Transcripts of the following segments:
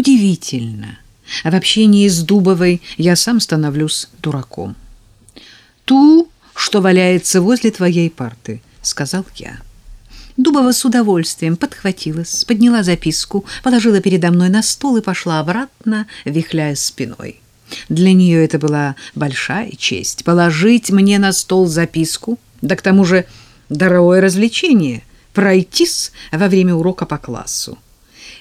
Удивительно. А в общении с Дубовой я сам становлюсь дураком. «Ту, что валяется возле твоей парты», — сказал я. Дубова с удовольствием подхватилась, подняла записку, положила передо мной на стол и пошла обратно, вихляя спиной. Для нее это была большая честь — положить мне на стол записку, да к тому же дорогое развлечение — пройтись во время урока по классу.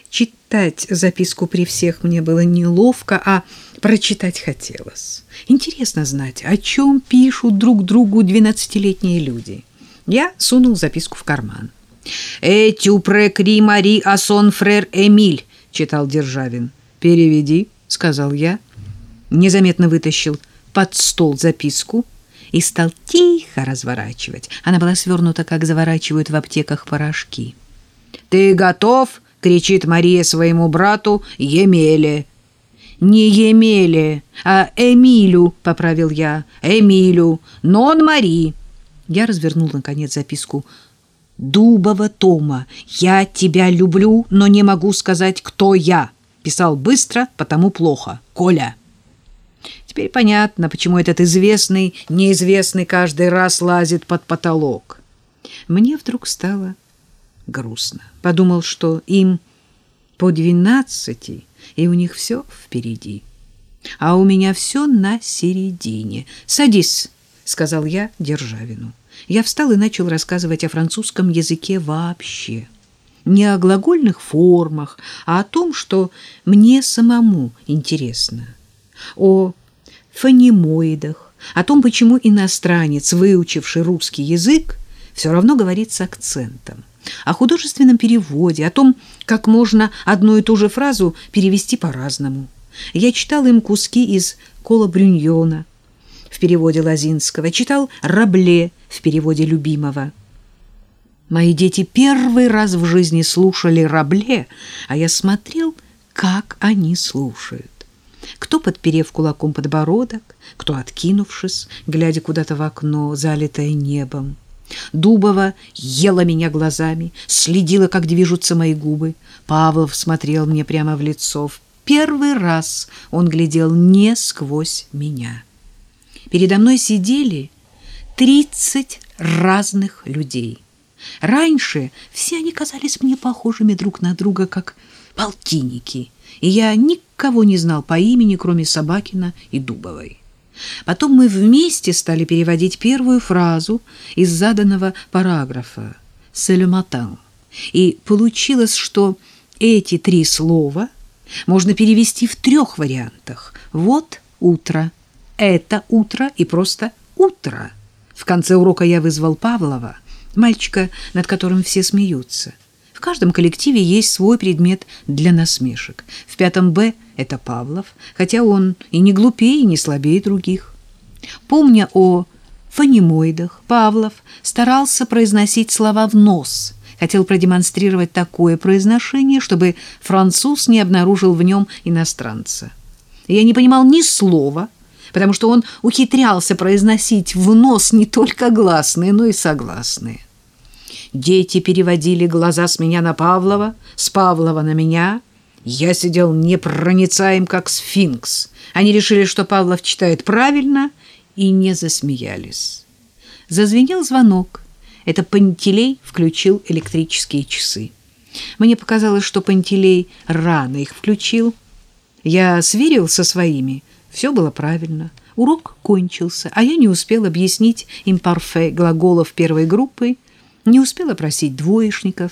Читать записку при всех мне было неловко, а прочитать хотелось. Интересно знать, о чем пишут друг другу двенадцатилетние люди. Я сунул записку в карман. «Этю прекри Мари Асон Фрер Эмиль», — читал Державин. «Переведи», — сказал я. Незаметно вытащил под стол записку и стал тихо разворачивать. Она была свернута, как заворачивают в аптеках порошки. «Ты готов?» — кричит Мария своему брату Емеле. «Не Емеле, а Эмилю», — поправил я. «Эмилю, нон Мари». Я развернул, наконец, записку Дубова Тома. «Я тебя люблю, но не могу сказать, кто я». Писал быстро, потому плохо. Коля. Теперь понятно, почему этот известный, неизвестный каждый раз лазит под потолок. Мне вдруг стало грустно. Подумал, что им по двенадцати, и у них все впереди. А у меня все на середине. «Садись», — сказал я Державину. Я встал и начал рассказывать о французском языке вообще. Не о глагольных формах, а о том, что мне самому интересно. О фонемоидах, о том, почему иностранец, выучивший русский язык, все равно говорит с акцентом о художественном переводе, о том, как можно одну и ту же фразу перевести по-разному. Я читал им куски из Кола Брюньона в переводе Лазинского, читал Рабле в переводе любимого. Мои дети первый раз в жизни слушали Рабле, а я смотрел, как они слушают. Кто, подперев кулаком подбородок, кто, откинувшись, глядя куда-то в окно, залитое небом. Дубова ела меня глазами, следила, как движутся мои губы. Павлов смотрел мне прямо в лицо. В первый раз он глядел не сквозь меня. Передо мной сидели тридцать разных людей. Раньше все они казались мне похожими друг на друга, как полтинники, и я никого не знал по имени, кроме Собакина и Дубовой. Потом мы вместе стали переводить первую фразу из заданного параграфа «Селематан». И получилось, что эти три слова можно перевести в трех вариантах. Вот утро, это утро и просто утро. В конце урока я вызвал Павлова, мальчика, над которым все смеются. В каждом коллективе есть свой предмет для насмешек. В пятом «Б» это Павлов, хотя он и не глупее, и не слабее других. Помня о фонемоидах, Павлов старался произносить слова в нос, хотел продемонстрировать такое произношение, чтобы француз не обнаружил в нем иностранца. Я не понимал ни слова, потому что он ухитрялся произносить в нос не только гласные, но и согласные. Дети переводили глаза с меня на Павлова, с Павлова на меня. Я сидел непроницаем, как сфинкс. Они решили, что Павлов читает правильно, и не засмеялись. Зазвенел звонок. Это Пантелей включил электрические часы. Мне показалось, что Пантелей рано их включил. Я сверил со своими. Все было правильно. Урок кончился, а я не успел объяснить им парфе глаголов первой группы, не успела просить двоечников.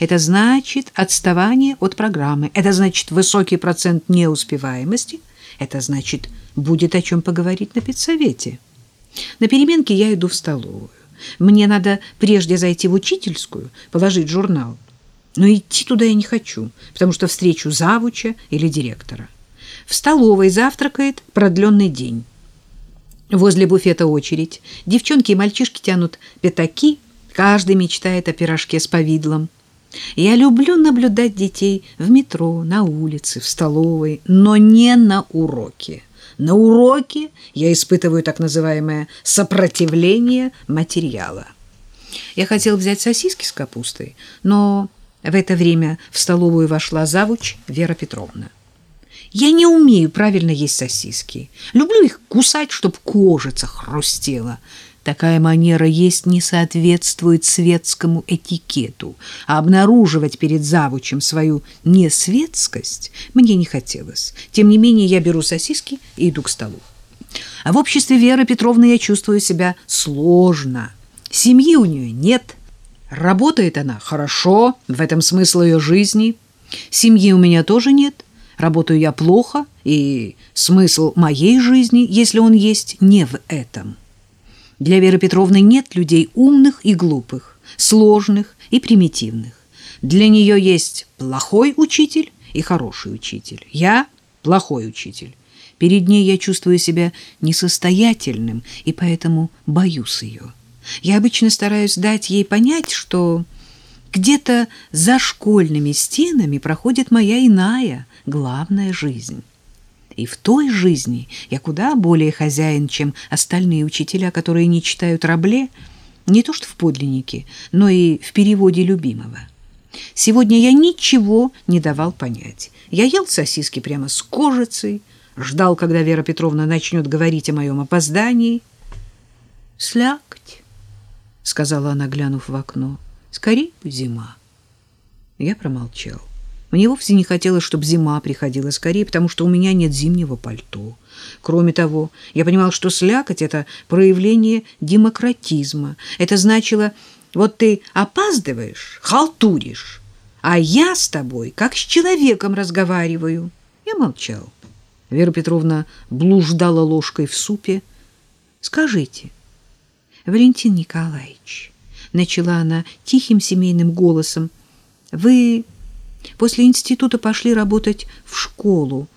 Это значит отставание от программы. Это значит высокий процент неуспеваемости. Это значит будет о чем поговорить на педсовете. На переменке я иду в столовую. Мне надо прежде зайти в учительскую, положить журнал. Но идти туда я не хочу, потому что встречу завуча или директора. В столовой завтракает продленный день. Возле буфета очередь. Девчонки и мальчишки тянут пятаки, Каждый мечтает о пирожке с повидлом. Я люблю наблюдать детей в метро, на улице, в столовой, но не на уроке. На уроке я испытываю так называемое сопротивление материала. Я хотел взять сосиски с капустой, но В это время в столовую вошла завуч Вера Петровна. Я не умею правильно есть сосиски. Люблю их кусать, чтоб кожица хрустела. Такая манера есть не соответствует светскому этикету, а обнаруживать перед завучем свою несветскость мне не хотелось. Тем не менее я беру сосиски и иду к столу. А в обществе Веры Петровны я чувствую себя сложно. Семьи у нее нет. Работает она хорошо, в этом смысл ее жизни. Семьи у меня тоже нет. Работаю я плохо, и смысл моей жизни, если он есть, не в этом. Для Веры Петровны нет людей умных и глупых, сложных и примитивных. Для нее есть плохой учитель и хороший учитель. Я плохой учитель. Перед ней я чувствую себя несостоятельным, и поэтому боюсь ее. Я обычно стараюсь дать ей понять, что где-то за школьными стенами проходит моя иная, главная жизнь. И в той жизни я куда более хозяин, чем остальные учителя, которые не читают Рабле, не то что в подлиннике, но и в переводе любимого. Сегодня я ничего не давал понять. Я ел сосиски прямо с кожицей, ждал, когда Вера Петровна начнет говорить о моем опоздании. «Слякоть», — сказала она, глянув в окно, — «скорее зима». Я промолчал. Мне вовсе не хотелось, чтобы зима приходила скорее, потому что у меня нет зимнего пальто. Кроме того, я понимал, что слякоть — это проявление демократизма. Это значило, вот ты опаздываешь, халтуришь, а я с тобой как с человеком разговариваю. Я молчал. Вера Петровна блуждала ложкой в супе. «Скажите, Валентин Николаевич», — начала она тихим семейным голосом, — «вы После института пошли работать в школу.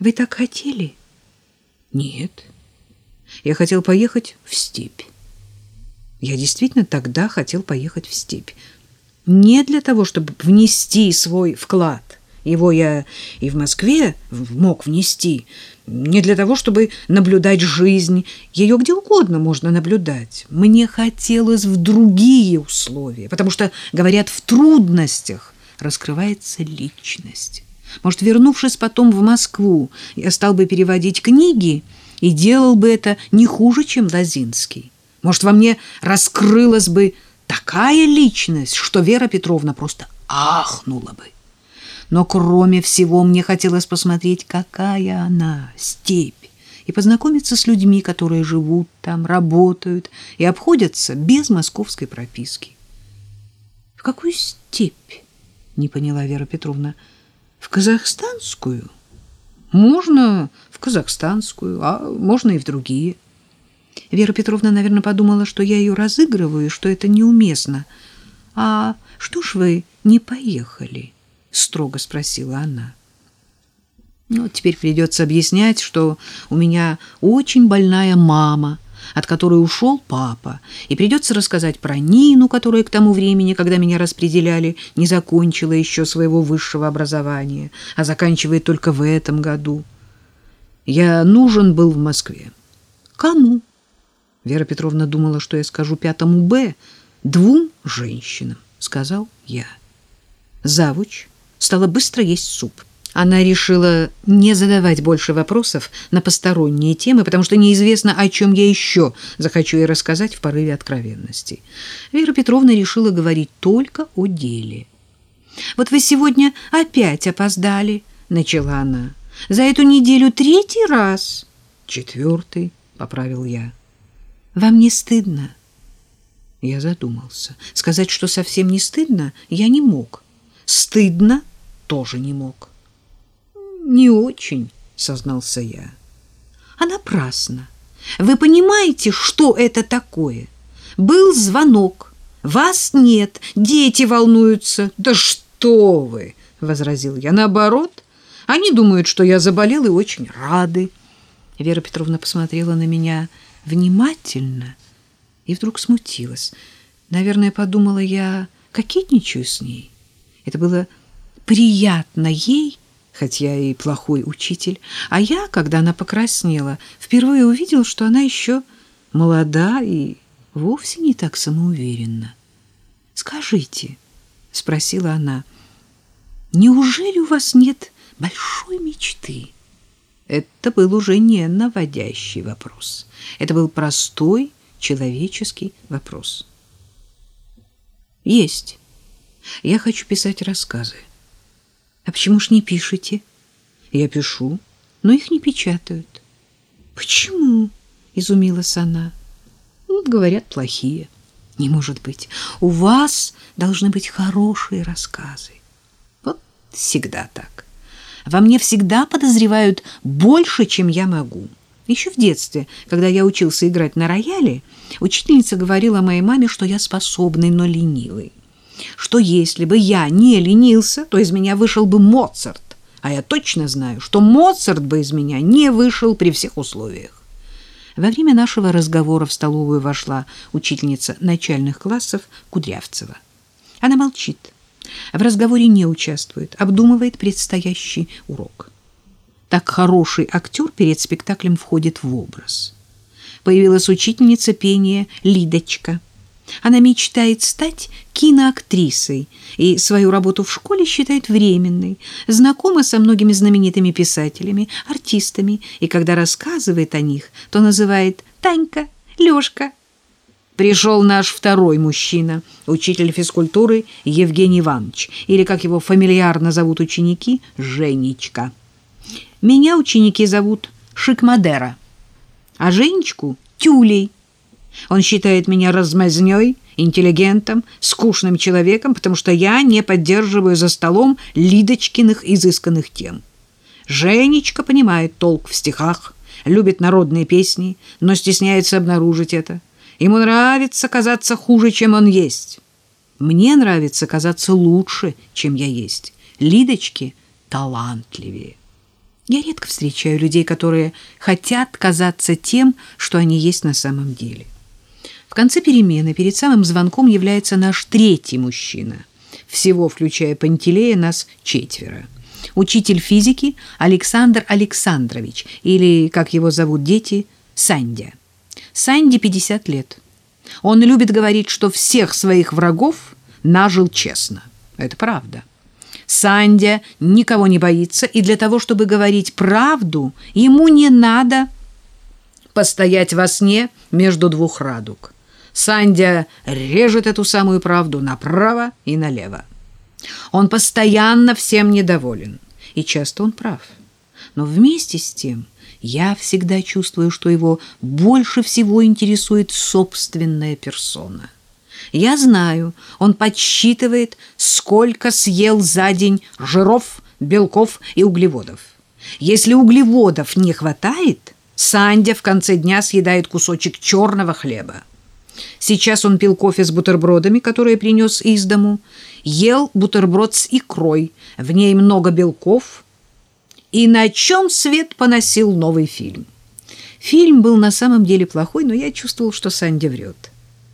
Вы так хотели? Нет. Я хотел поехать в степь. Я действительно тогда хотел поехать в степь. Не для того, чтобы внести свой вклад. Его я и в Москве мог внести. Не для того, чтобы наблюдать жизнь. Ее где угодно можно наблюдать. Мне хотелось в другие условия, потому что, говорят, в трудностях раскрывается личность. Может, вернувшись потом в Москву, я стал бы переводить книги и делал бы это не хуже, чем Лозинский. Может, во мне раскрылась бы такая личность, что Вера Петровна просто ахнула бы. Но кроме всего мне хотелось посмотреть, какая она, степь, и познакомиться с людьми, которые живут там, работают и обходятся без московской прописки. В какую степь? Не поняла Вера Петровна. В казахстанскую? Можно в казахстанскую, а можно и в другие. Вера Петровна, наверное, подумала, что я ее разыгрываю, что это неуместно. А что ж вы не поехали? строго спросила она. Ну, теперь придется объяснять, что у меня очень больная мама, от которой ушел папа, и придется рассказать про Нину, которая к тому времени, когда меня распределяли, не закончила еще своего высшего образования, а заканчивает только в этом году. Я нужен был в Москве. Кому? Вера Петровна думала, что я скажу пятому «Б» двум женщинам, сказал я. Завуч стала быстро есть суп. Она решила не задавать больше вопросов на посторонние темы, потому что неизвестно, о чем я еще захочу ей рассказать в порыве откровенности. Вера Петровна решила говорить только о деле. «Вот вы сегодня опять опоздали», — начала она. «За эту неделю третий раз». «Четвертый», — поправил я. «Вам не стыдно?» Я задумался. Сказать, что совсем не стыдно, я не мог. Стыдно тоже не мог не очень, сознался я. А напрасно. Вы понимаете, что это такое? Был звонок. Вас нет, дети волнуются. Да что вы, возразил я. Наоборот, они думают, что я заболел и очень рады. Вера Петровна посмотрела на меня внимательно и вдруг смутилась. Наверное, подумала я, кокетничаю с ней. Это было приятно ей хоть я и плохой учитель. А я, когда она покраснела, впервые увидел, что она еще молода и вовсе не так самоуверенна. «Скажите», — спросила она. Неужели у вас нет большой мечты? Это был уже не наводящий вопрос. Это был простой человеческий вопрос. Есть. Я хочу писать рассказы. А почему ж не пишете? Я пишу, но их не печатают. Почему? изумилась она. Ну, говорят, плохие. Не может быть. У вас должны быть хорошие рассказы. Вот всегда так. Во мне всегда подозревают больше, чем я могу. Еще в детстве, когда я учился играть на рояле, учительница говорила моей маме, что я способный, но ленивый. Что если бы я не ленился, то из меня вышел бы Моцарт. А я точно знаю, что Моцарт бы из меня не вышел при всех условиях. Во время нашего разговора в столовую вошла учительница начальных классов Кудрявцева. Она молчит, в разговоре не участвует, обдумывает предстоящий урок. Так хороший актер перед спектаклем входит в образ. Появилась учительница пения Лидочка. Она мечтает стать киноактрисой и свою работу в школе считает временной, знакома со многими знаменитыми писателями, артистами, и когда рассказывает о них, то называет Танька, Лёшка. Пришел наш второй мужчина, учитель физкультуры Евгений Иванович, или, как его фамильярно зовут ученики, Женечка. Меня ученики зовут Шикмадера, а Женечку — Тюлей. Он считает меня размазнёй, интеллигентом, скучным человеком, потому что я не поддерживаю за столом Лидочкиных изысканных тем. Женечка понимает толк в стихах, любит народные песни, но стесняется обнаружить это. Ему нравится казаться хуже, чем он есть. Мне нравится казаться лучше, чем я есть. Лидочки талантливее. Я редко встречаю людей, которые хотят казаться тем, что они есть на самом деле. В конце перемены перед самым звонком является наш третий мужчина. Всего, включая Пантелея, нас четверо. Учитель физики Александр Александрович, или, как его зовут дети, Сандя. Санде 50 лет. Он любит говорить, что всех своих врагов нажил честно. Это правда. Сандя никого не боится, и для того, чтобы говорить правду, ему не надо постоять во сне между двух радуг. Сандя режет эту самую правду направо и налево. Он постоянно всем недоволен, и часто он прав. Но вместе с тем я всегда чувствую, что его больше всего интересует собственная персона. Я знаю, он подсчитывает, сколько съел за день жиров, белков и углеводов. Если углеводов не хватает, Сандя в конце дня съедает кусочек черного хлеба. Сейчас он пил кофе с бутербродами, которые принес из дому, ел бутерброд с икрой, в ней много белков, и на чем свет поносил новый фильм. Фильм был на самом деле плохой, но я чувствовал, что Санди врет.